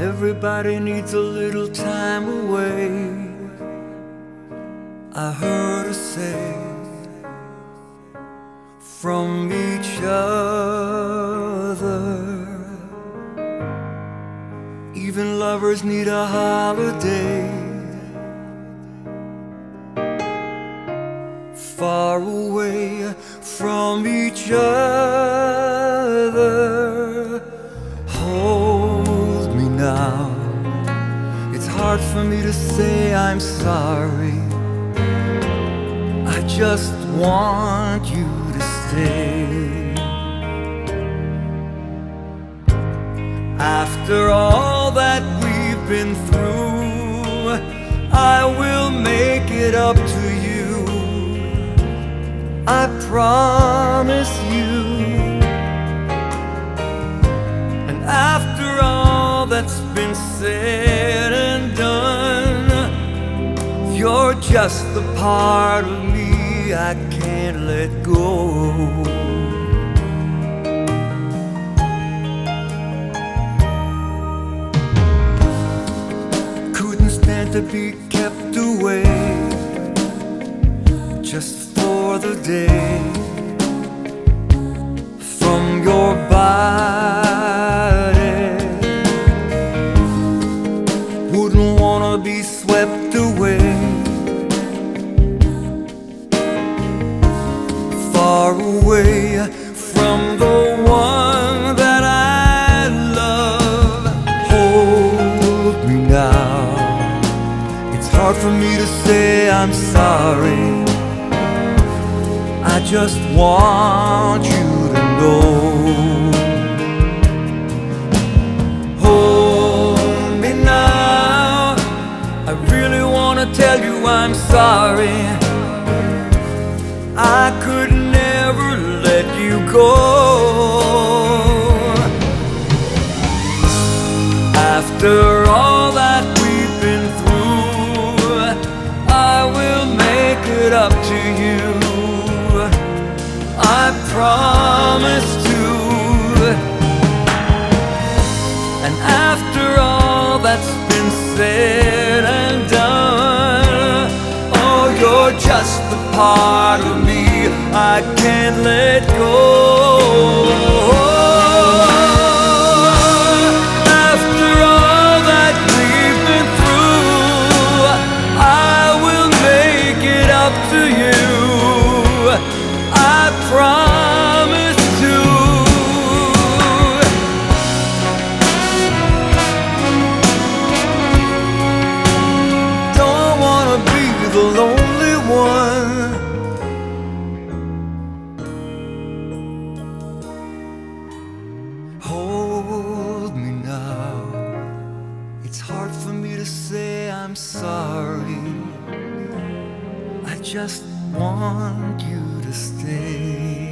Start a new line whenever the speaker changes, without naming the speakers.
Everybody needs a little time away. I heard her say from each other. Even lovers need a holiday. Far away from each other. Hard for me to say I'm sorry. I just want you to stay. After all that we've been through, I will make it up to you. I promise you. And after all that's been said just the part of me I can't let go. Couldn't stand to be kept away just for the day from your body. Wouldn't wanna be swept away hard for me to say I'm sorry. I just want you to know. Hold me now. I really wanna tell you I'm sorry. I could never let you go. After all it up to you. I promise to. And after all that's been said and done, oh, you're just the part of me I can't let go. The lonely one. Hold me now. It's hard for me to say I'm sorry. I just want you to stay.